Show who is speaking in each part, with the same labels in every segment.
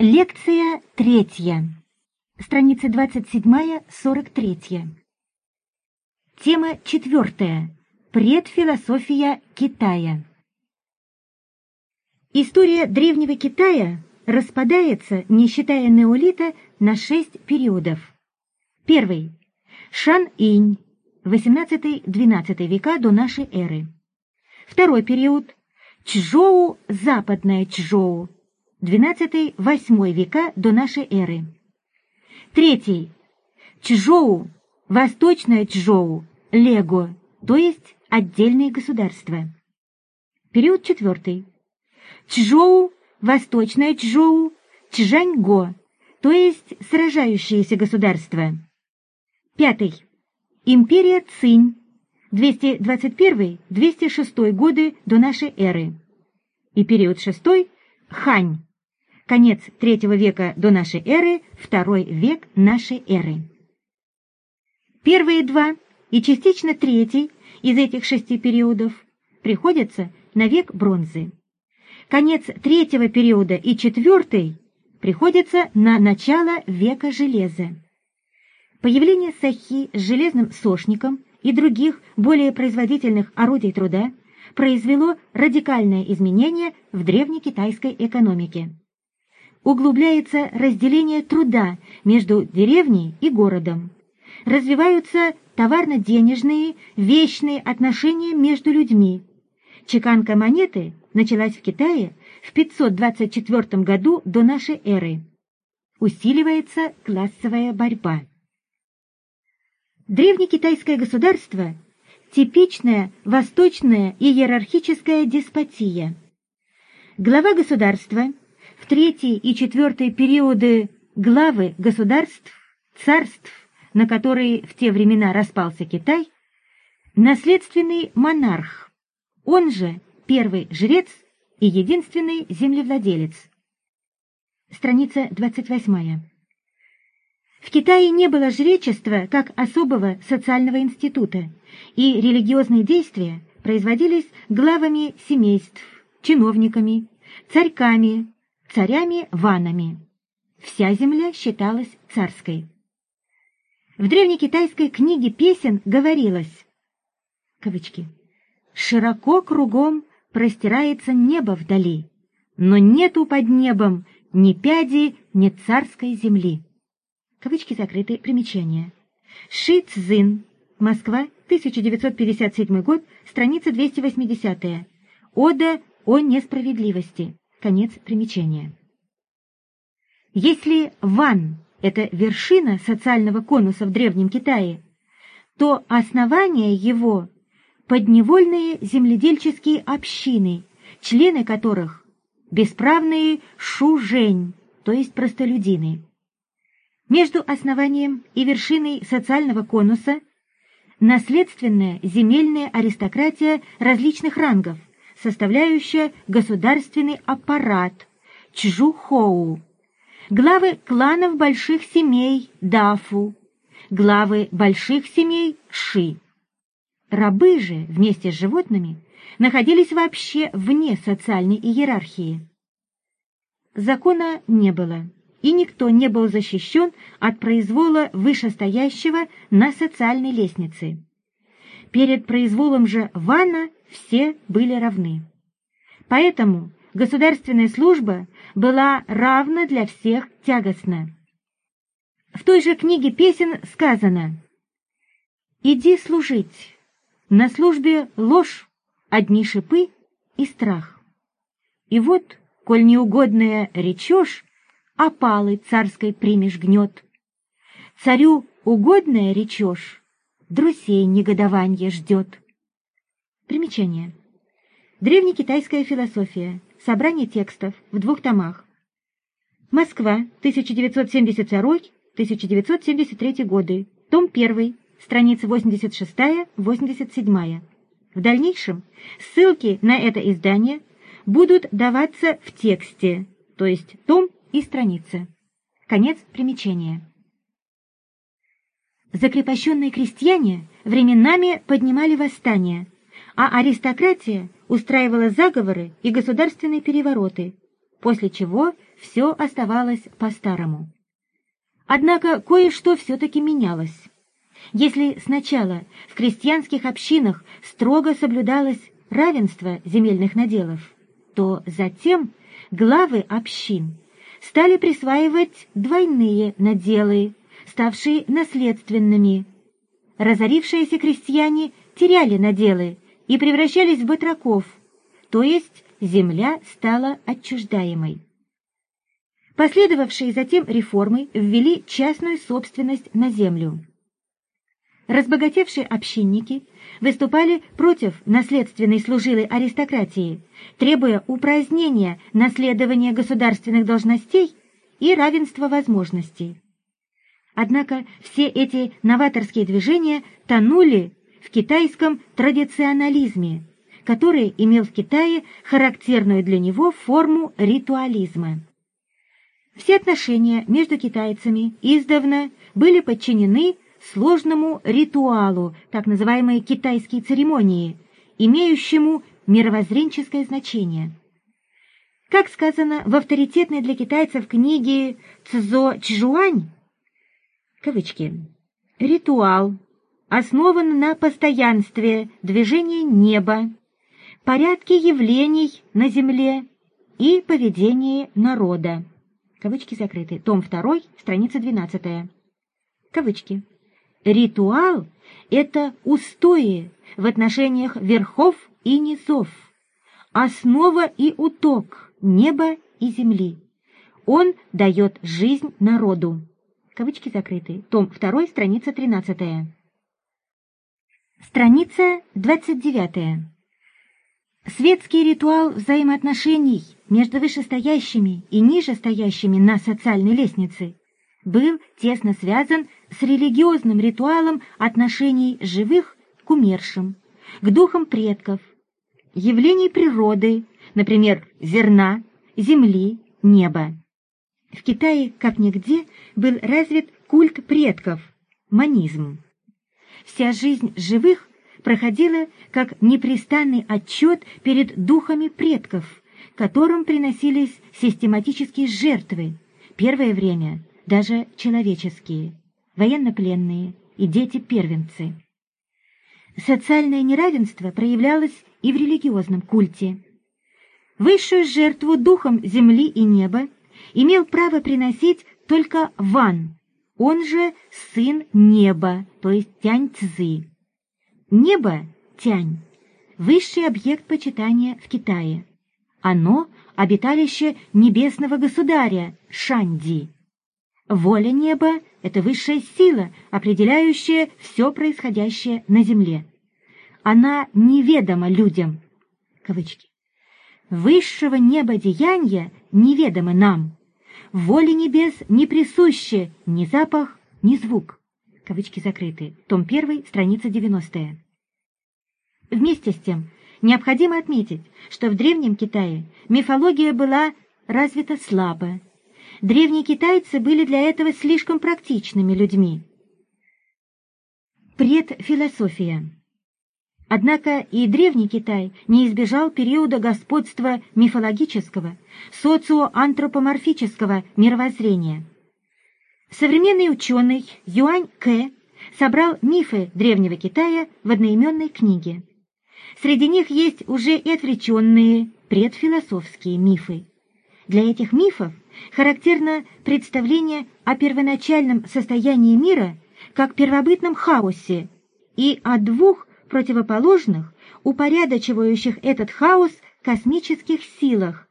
Speaker 1: Лекция третья. Страница 27-43. Тема четвертая. Предфилософия Китая. История Древнего Китая распадается, не считая неолита, на шесть периодов. Первый. Шан-Инь, 18-12 века до нашей эры. Второй период. Чжоу, западная Чжоу, XII-VIII века до нашей эры. Третий. Чжоу, Восточное Чжоу, Лего, то есть отдельные государства. Период четвертый. Чжоу, Восточное Чжоу, Чжаньго, то есть сражающиеся государства. Пятый. Империя Цинь, 221-206 годы до нашей эры. И период шестой – Хань, конец третьего века до нашей эры, второй век нашей эры. Первые два и частично третий из этих шести периодов приходятся на век бронзы. Конец третьего периода и четвертый приходится на начало века железа. Появление сахи с железным сошником и других более производительных орудий труда произвело радикальное изменение в древнекитайской экономике углубляется разделение труда между деревней и городом. Развиваются товарно-денежные, вечные отношения между людьми. Чеканка монеты началась в Китае в 524 году до нашей эры. Усиливается классовая борьба. Древнекитайское государство – типичная восточная иерархическая деспотия. Глава государства – в третий и четвертый периоды главы государств, царств, на которые в те времена распался Китай, наследственный монарх, он же первый жрец и единственный землевладелец. Страница 28. В Китае не было жречества как особого социального института, и религиозные действия производились главами семейств, чиновниками, царьками, царями-ванами. Вся земля считалась царской. В древнекитайской книге песен говорилось, кавычки, «Широко кругом простирается небо вдали, но нету под небом ни пяди, ни царской земли». Кавычки закрыты, примечания. Ши Цзин, Москва, 1957 год, страница 280 Ода о несправедливости. Конец примечания. Если Ван – это вершина социального конуса в Древнем Китае, то основание его – подневольные земледельческие общины, члены которых – бесправные шужень, то есть простолюдины. Между основанием и вершиной социального конуса – наследственная земельная аристократия различных рангов, составляющая государственный аппарат Чжухоу, главы кланов больших семей Дафу, главы больших семей Ши. Рабы же вместе с животными находились вообще вне социальной иерархии. Закона не было, и никто не был защищен от произвола вышестоящего на социальной лестнице. Перед произволом же Вана все были равны. Поэтому государственная служба была равна для всех тягостна. В той же книге песен сказано «Иди служить, на службе ложь, одни шипы и страх. И вот, коль неугодная речешь, опалы царской примешь гнет. Царю угодная речешь, друзей негодование ждет». Примечание. Древнекитайская философия. Собрание текстов в двух томах. Москва, 1972-1973 годы. Том 1, страница 86-87. В дальнейшем ссылки на это издание будут даваться в тексте, то есть том и страница. Конец примечания. Закрепощенные крестьяне временами поднимали восстания – а аристократия устраивала заговоры и государственные перевороты, после чего все оставалось по-старому. Однако кое-что все-таки менялось. Если сначала в крестьянских общинах строго соблюдалось равенство земельных наделов, то затем главы общин стали присваивать двойные наделы, ставшие наследственными. Разорившиеся крестьяне теряли наделы и превращались в батраков, то есть земля стала отчуждаемой. Последовавшие затем реформы ввели частную собственность на землю. Разбогатевшие общинники выступали против наследственной служилой аристократии, требуя упразднения наследования государственных должностей и равенства возможностей. Однако все эти новаторские движения тонули в китайском традиционализме, который имел в Китае характерную для него форму ритуализма. Все отношения между китайцами издавна были подчинены сложному ритуалу, так называемой китайской церемонии, имеющему мировоззренческое значение. Как сказано в авторитетной для китайцев книге Цзо Чжуань, кавычки, ритуал основан на постоянстве движения неба, порядке явлений на земле и поведении народа. Кавычки закрыты. Том 2, страница 12. Кавычки. Ритуал — это устои в отношениях верхов и низов, основа и уток неба и земли. Он дает жизнь народу. Кавычки закрыты. Том 2, страница 13. Страница 29. Светский ритуал взаимоотношений между вышестоящими и нижестоящими на социальной лестнице был тесно связан с религиозным ритуалом отношений живых к умершим, к духам предков, явлений природы, например, зерна, земли, неба. В Китае, как нигде, был развит культ предков, манизм. Вся жизнь живых проходила как непрестанный отчет перед духами предков, которым приносились систематические жертвы, первое время даже человеческие, военнопленные и дети-первенцы. Социальное неравенство проявлялось и в религиозном культе. Высшую жертву духом земли и неба имел право приносить только Ван, он же сын неба, то есть Тянь-Цзы. Небо, Тянь, высший объект почитания в Китае. Оно — обиталище небесного государя Шанди. Воля неба — это высшая сила, определяющая все происходящее на земле. Она неведома людям. Кавычки. Высшего неба деяния неведомы нам. Воле небес не присуще ни запах, ни звук. Кавычки закрыты. Том 1, страница 90. Вместе с тем, необходимо отметить, что в Древнем Китае мифология была развита слабо. Древние китайцы были для этого слишком практичными людьми. Предфилософия Однако и Древний Китай не избежал периода господства мифологического, социоантропоморфического мировоззрения. Современный ученый Юань Кэ собрал мифы Древнего Китая в одноименной книге. Среди них есть уже и отвлеченные предфилософские мифы. Для этих мифов характерно представление о первоначальном состоянии мира как первобытном хаосе и о двух противоположных, упорядочивающих этот хаос космических силах,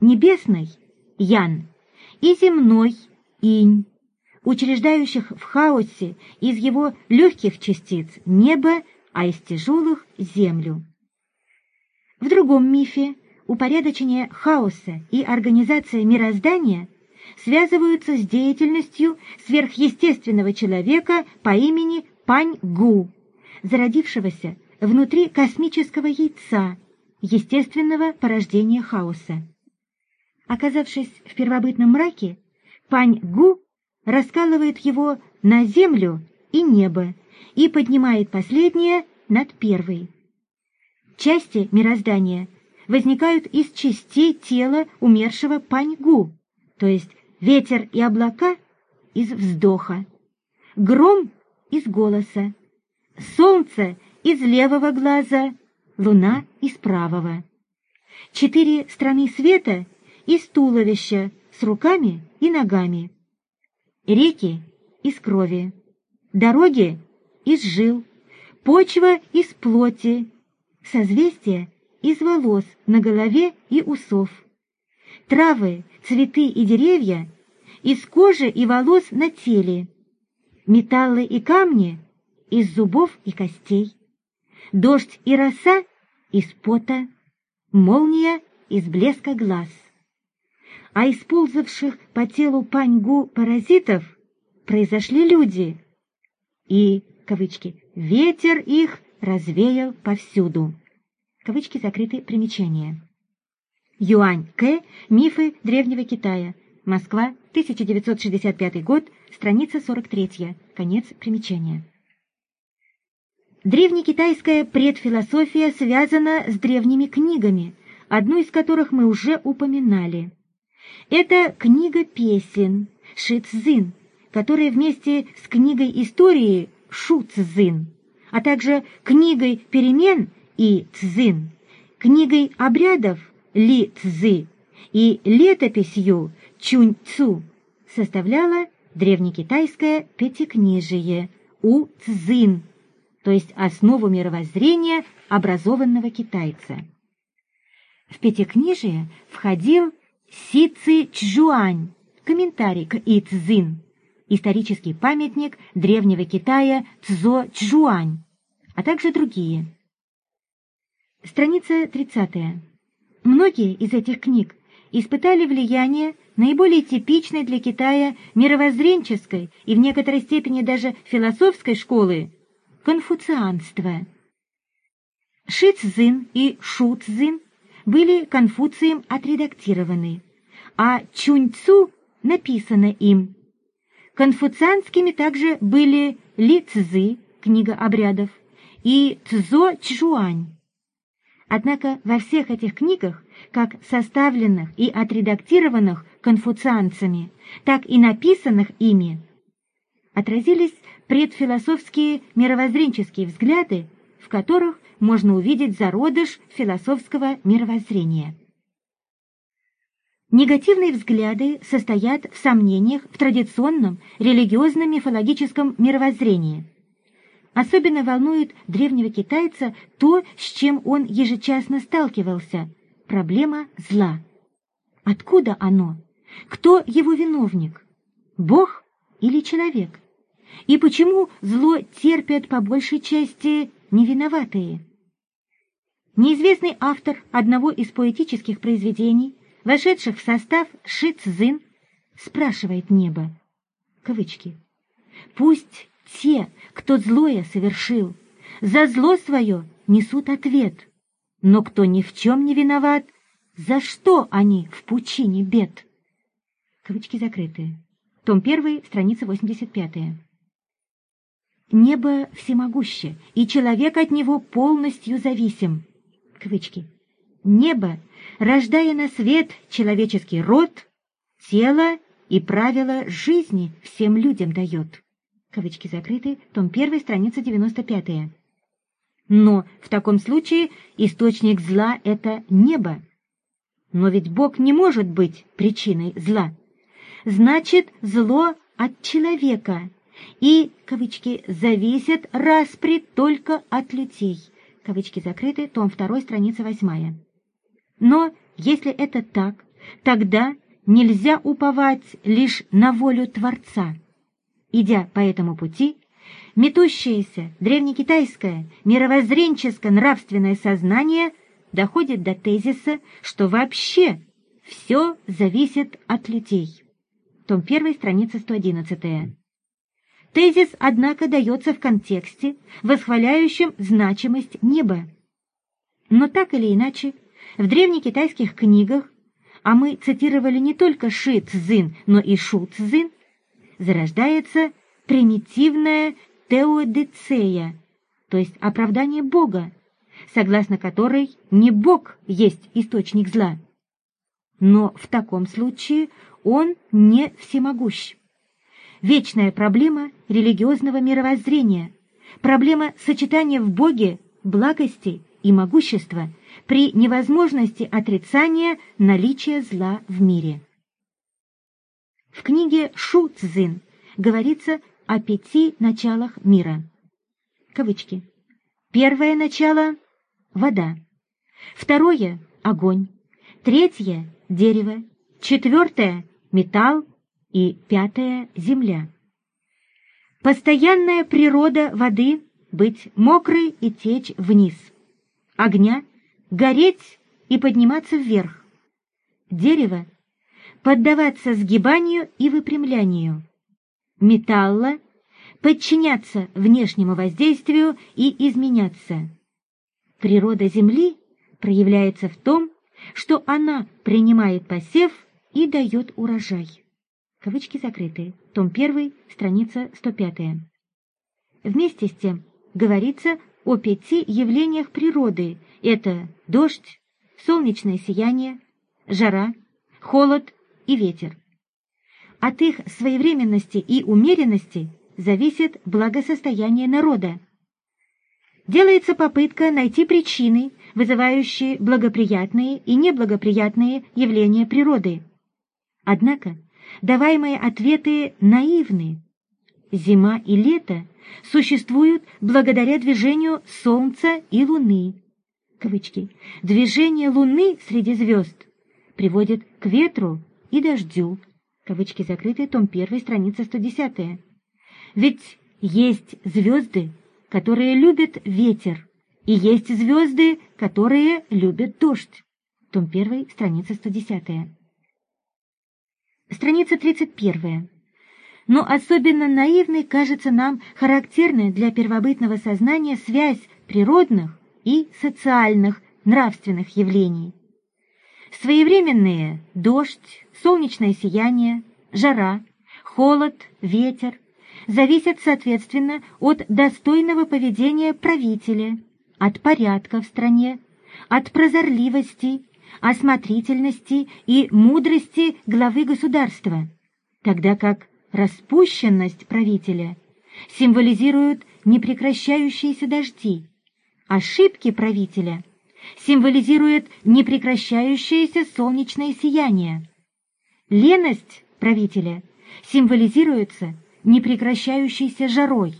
Speaker 1: небесной – Ян и земной – Инь, учреждающих в хаосе из его легких частиц небо, а из тяжелых – землю. В другом мифе упорядочение хаоса и организация мироздания связываются с деятельностью сверхъестественного человека по имени Пань Гу, зародившегося внутри космического яйца, естественного порождения хаоса. Оказавшись в первобытном мраке, Пань Гу раскалывает его на землю и небо и поднимает последнее над первой. Части мироздания возникают из частей тела умершего Пань Гу, то есть ветер и облака из вздоха, гром из голоса, солнце из левого глаза, луна из правого. Четыре страны света из туловища с руками и ногами. Реки из крови, дороги из жил, почва из плоти, созвездия из волос на голове и усов, травы, цветы и деревья из кожи и волос на теле, металлы и камни из зубов и костей, дождь и роса из пота, молния из блеска глаз. А из ползавших по телу паньгу паразитов произошли люди, и, кавычки, ветер их развеял повсюду. Кавычки закрыты примечания. Юань К. Мифы Древнего Китая. Москва, 1965 год, страница 43. Конец примечания. Древнекитайская предфилософия связана с древними книгами, одну из которых мы уже упоминали. Это книга песен Ши Цзин, которая вместе с книгой истории Шу Цзин, а также книгой перемен и Цзин, книгой обрядов Ли Цзы и летописью Чунь Цу составляла древнекитайское пятикнижие У Цзин, то есть основу мировоззрения образованного китайца. В пятикнижие входил Си Ци Чжуань, комментарий к И Цзин, исторический памятник древнего Китая Цзо Чжуань, а также другие. Страница 30. Многие из этих книг испытали влияние наиболее типичной для Китая мировоззренческой и в некоторой степени даже философской школы – конфуцианства. Ши Цзин и Шу Цзин были Конфуцием отредактированы, а Чунь Цу написано им. Конфуцианскими также были Ли Цзы, книга обрядов, и Цзо Чжуань. Однако во всех этих книгах, как составленных и отредактированных конфуцианцами, так и написанных ими, отразились предфилософские мировоззренческие взгляды, в которых можно увидеть зародыш философского мировоззрения. Негативные взгляды состоят в сомнениях в традиционном религиозном мифологическом мировоззрении – Особенно волнует древнего китайца то, с чем он ежечасно сталкивался – проблема зла. Откуда оно? Кто его виновник? Бог или человек? И почему зло терпят по большей части невиноватые? Неизвестный автор одного из поэтических произведений, вошедших в состав Ши Цзин, спрашивает небо, кавычки, «Пусть те, кто злое совершил, за зло свое несут ответ. Но кто ни в чем не виноват, за что они в пучине бед? Кавычки закрыты. Том 1, страница 85. Небо всемогуще, и человек от него полностью зависим. Кавычки. Небо, рождая на свет человеческий род, тело и правила жизни всем людям дает кавычки закрыты, том 1, страница 95. Но в таком случае источник зла — это небо. Но ведь Бог не может быть причиной зла. Значит, зло от человека. И, кавычки, зависит распри только от людей. Кавычки закрыты, том 2, страница 8. Но если это так, тогда нельзя уповать лишь на волю Творца. Идя по этому пути, метущееся древнекитайское мировоззренческо-нравственное сознание доходит до тезиса, что вообще все зависит от людей. Том 1, страница 111. Тезис, однако, дается в контексте, восхваляющем значимость неба. Но так или иначе, в древнекитайских книгах, а мы цитировали не только Ши Цзин, но и Шу Цзин, зарождается примитивная теодицея, то есть оправдание Бога, согласно которой не Бог есть источник зла. Но в таком случае Он не всемогущ. Вечная проблема религиозного мировоззрения, проблема сочетания в Боге благости и могущества при невозможности отрицания наличия зла в мире. В книге Шу Цзин говорится о пяти началах мира. Кавычки. Первое начало — вода. Второе — огонь. Третье — дерево. Четвертое — металл. И пятое — земля. Постоянная природа воды — быть мокрой и течь вниз. Огня — гореть и подниматься вверх. Дерево — поддаваться сгибанию и выпрямлянию. Металла — подчиняться внешнему воздействию и изменяться. Природа Земли проявляется в том, что она принимает посев и дает урожай. Кавычки закрыты. Том 1, страница 105. Вместе с тем говорится о пяти явлениях природы. Это дождь, солнечное сияние, жара, холод и ветер. От их своевременности и умеренности зависит благосостояние народа. Делается попытка найти причины, вызывающие благоприятные и неблагоприятные явления природы. Однако даваемые ответы наивны. Зима и лето существуют благодаря движению Солнца и Луны. Кавычки. Движение Луны среди звезд приводит к ветру и дождю. Кавычки закрыты, том 1, страница 110. Ведь есть звезды, которые любят ветер, и есть звезды, которые любят дождь. Том 1, страница 110. Страница 31. Но особенно наивной кажется нам характерная для первобытного сознания связь природных и социальных нравственных явлений. Своевременные дождь, солнечное сияние, жара, холод, ветер зависят, соответственно, от достойного поведения правителя, от порядка в стране, от прозорливости, осмотрительности и мудрости главы государства, тогда как распущенность правителя символизирует непрекращающиеся дожди, ошибки правителя символизируют непрекращающееся солнечное сияние, леность правителя символизируется непрекращающейся жарой,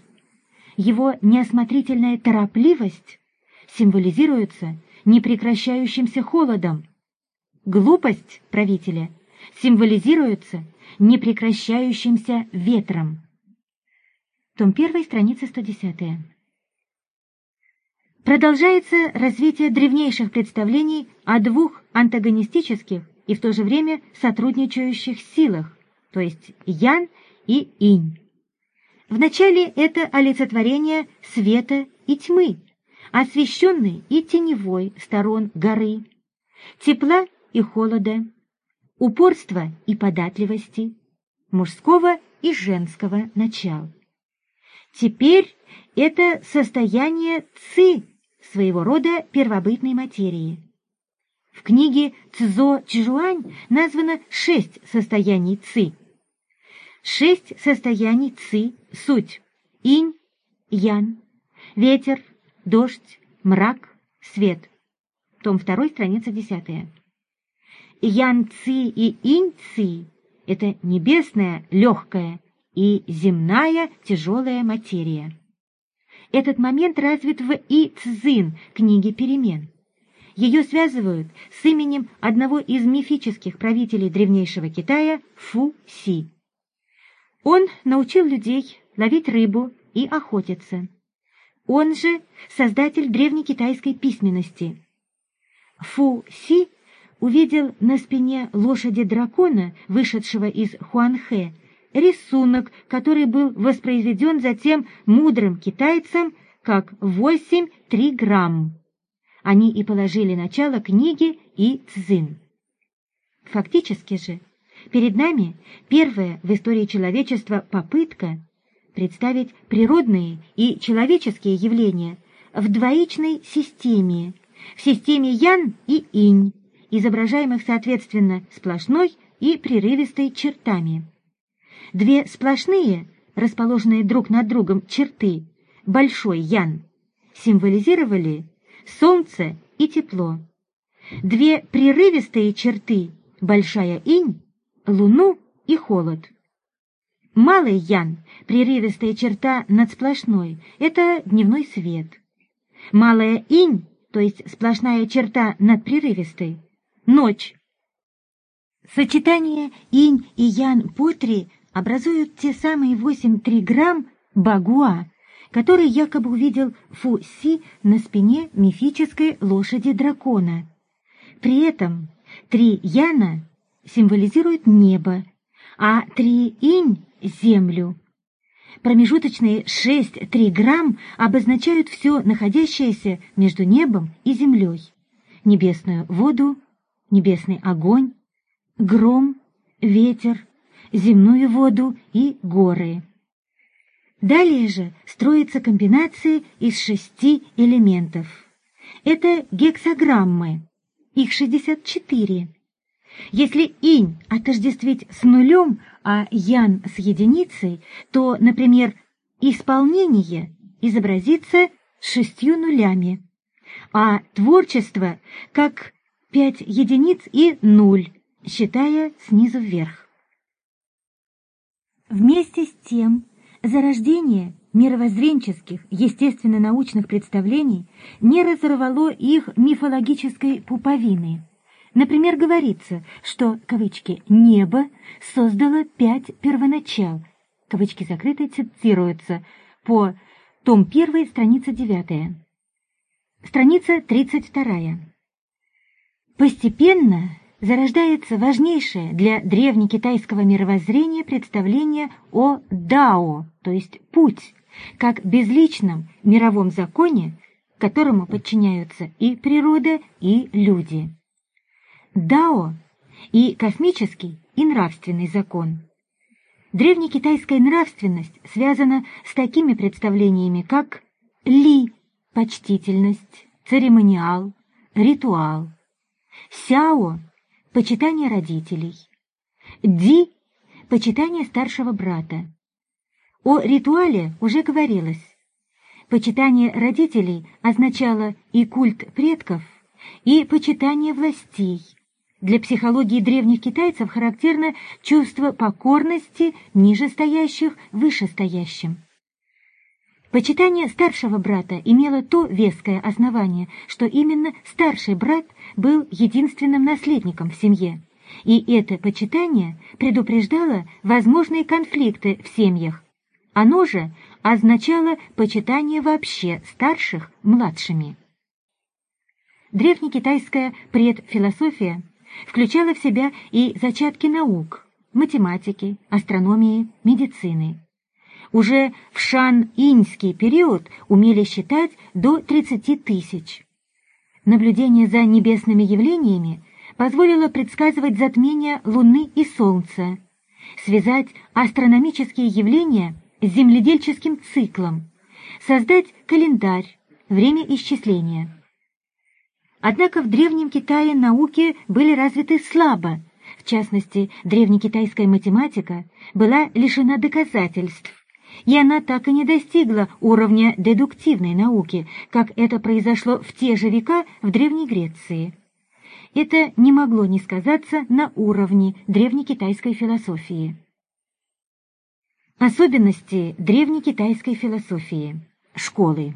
Speaker 1: его неосмотрительная торопливость символизируется непрекращающимся холодом. Глупость правителя символизируется непрекращающимся ветром. Том 1, страница 110. Продолжается развитие древнейших представлений о двух антагонистических и в то же время сотрудничающих силах, то есть Ян и Инь. Вначале это олицетворение света и тьмы, освещенной и теневой сторон горы, тепла и холода, упорства и податливости, мужского и женского начал. Теперь это состояние ци, своего рода первобытной материи. В книге Цзо Чжуань названо шесть состояний ци. Шесть состояний ци – суть – инь, ян, ветер, дождь, мрак, свет. Том 2, страница 10. Ян-ци и инь-ци – это небесная легкая и земная тяжелая материя. Этот момент развит в И-Цзин, книге перемен. Ее связывают с именем одного из мифических правителей древнейшего Китая Фу-Си. Он научил людей ловить рыбу и охотиться. Он же создатель древнекитайской письменности. Фу Си увидел на спине лошади-дракона, вышедшего из Хуанхэ, рисунок, который был воспроизведен затем мудрым китайцем как 8 грамм. Они и положили начало книге и цзин. Фактически же, перед нами первая в истории человечества попытка представить природные и человеческие явления в двоичной системе, в системе Ян и Инь, изображаемых соответственно сплошной и прерывистой чертами. Две сплошные, расположенные друг над другом черты, большой ян, символизировали солнце и тепло. Две прерывистые черты, большая инь, луну и холод. Малый ян, прерывистая черта над сплошной, это дневной свет. Малая инь, то есть сплошная черта над прерывистой, ночь. Сочетание инь и ян по три образуют те самые восемь триграмм багуа, который якобы увидел Фу Си на спине мифической лошади дракона. При этом три яна символизируют небо, а три инь — землю. Промежуточные шесть триграмм обозначают все находящееся между небом и землей. Небесную воду, небесный огонь, гром, ветер, земную воду и горы. Далее же строятся комбинации из шести элементов. Это гексограммы, их 64. Если инь отождествить с нулем, а ян с единицей, то, например, исполнение изобразится шестью нулями, а творчество как пять единиц и нуль, считая снизу вверх. Вместе с тем, зарождение мировоззренческих, естественно-научных представлений не разорвало их мифологической пуповины. Например, говорится, что, кавычки, «небо» создало пять первоначал, кавычки закрыты, цитируются, по том 1, страница 9. Страница 32. Постепенно зарождается важнейшее для древнекитайского мировоззрения представление о дао, то есть путь, как безличном мировом законе, которому подчиняются и природа, и люди. Дао и космический, и нравственный закон. Древнекитайская нравственность связана с такими представлениями, как ли – почтительность, церемониал, ритуал, сяо – почитание родителей, ди – почитание старшего брата, о ритуале уже говорилось. Почитание родителей означало и культ предков, и почитание властей. Для психологии древних китайцев характерно чувство покорности нижестоящих вышестоящим. Почитание старшего брата имело то веское основание, что именно старший брат был единственным наследником в семье, и это почитание предупреждало возможные конфликты в семьях, оно же означало почитание вообще старших младшими. Древнекитайская предфилософия включала в себя и зачатки наук, математики, астрономии, медицины. Уже в шан-иньский период умели считать до 30 тысяч. Наблюдение за небесными явлениями позволило предсказывать затмение Луны и Солнца, связать астрономические явления земледельческим циклом, создать календарь, время исчисления. Однако в Древнем Китае науки были развиты слабо, в частности, древнекитайская математика была лишена доказательств, и она так и не достигла уровня дедуктивной науки, как это произошло в те же века в Древней Греции. Это не могло не сказаться на уровне древнекитайской философии. Особенности древнекитайской философии. Школы.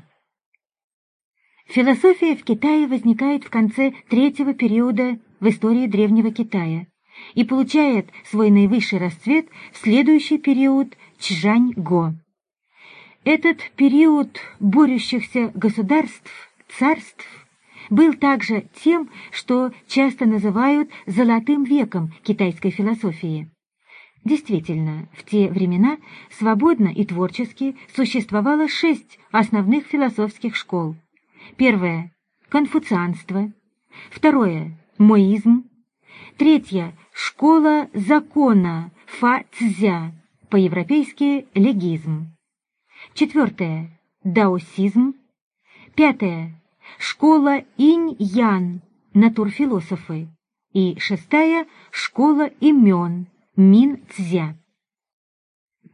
Speaker 1: Философия в Китае возникает в конце третьего периода в истории Древнего Китая и получает свой наивысший расцвет в следующий период Чжань-Го. Этот период борющихся государств, царств, был также тем, что часто называют «золотым веком» китайской философии. Действительно, в те времена свободно и творчески существовало шесть основных философских школ. Первое – конфуцианство. Второе – моизм. Третье – школа закона фа-цзя, по-европейски легизм. Четвертое – даосизм. Пятое – школа инь-ян, натурфилософы. и шестая — школа имен Мин Цзя.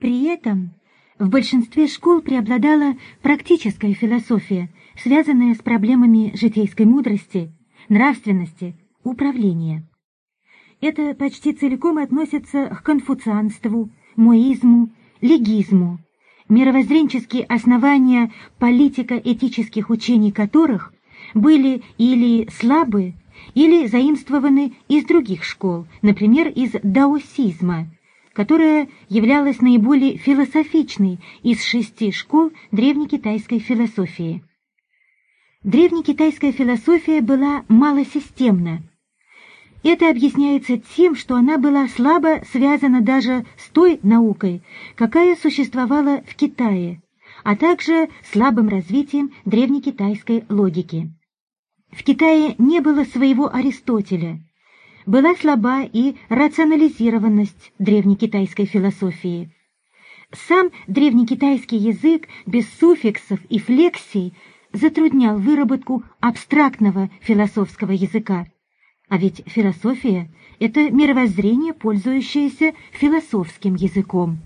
Speaker 1: При этом в большинстве школ преобладала практическая философия, связанная с проблемами житейской мудрости, нравственности, управления. Это почти целиком относится к конфуцианству, муизму, легизму, мировоззренческие основания политико-этических учений которых были или слабы, или заимствованы из других школ, например, из даосизма, которая являлась наиболее философичной из шести школ древнекитайской философии. Древнекитайская философия была малосистемна. Это объясняется тем, что она была слабо связана даже с той наукой, какая существовала в Китае, а также слабым развитием древнекитайской логики. В Китае не было своего Аристотеля. Была слаба и рационализированность древнекитайской философии. Сам древнекитайский язык без суффиксов и флексий затруднял выработку абстрактного философского языка. А ведь философия — это мировоззрение, пользующееся философским языком.